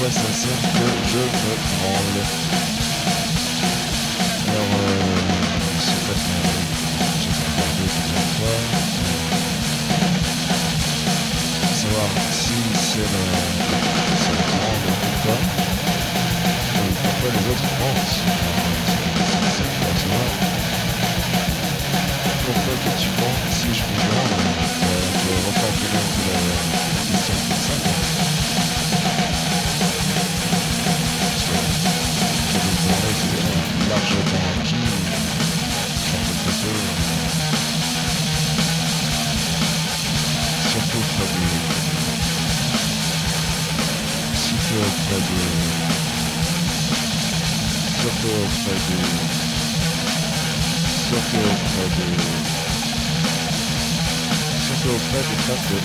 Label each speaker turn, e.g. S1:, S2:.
S1: quoi ça sert que je me branle Alors, euh, c'est pas que j'ai regardé plusieurs fois. Euh, savoir si c'est le, c'est le grand ou pas. Pourquoi les autres mentent. Surtout auprès des... Surtout auprès des... Surtout auprès des... Surtout des... Surtout auprès des fans de